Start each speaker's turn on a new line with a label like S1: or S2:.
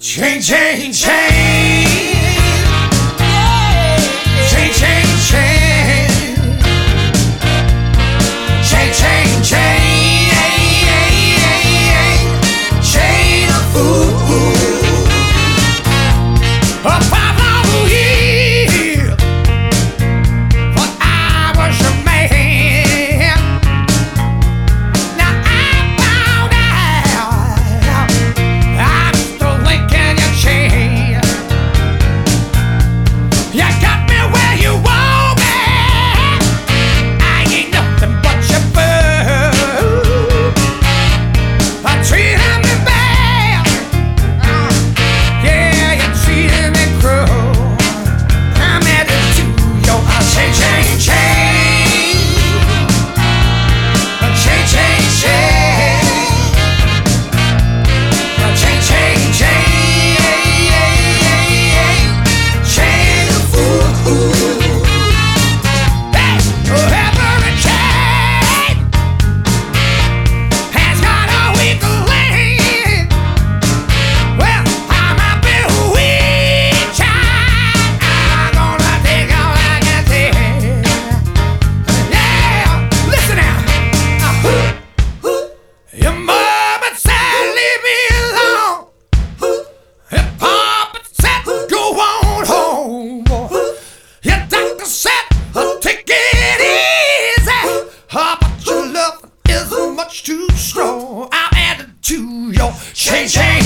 S1: Chain, chain, chain. change, change.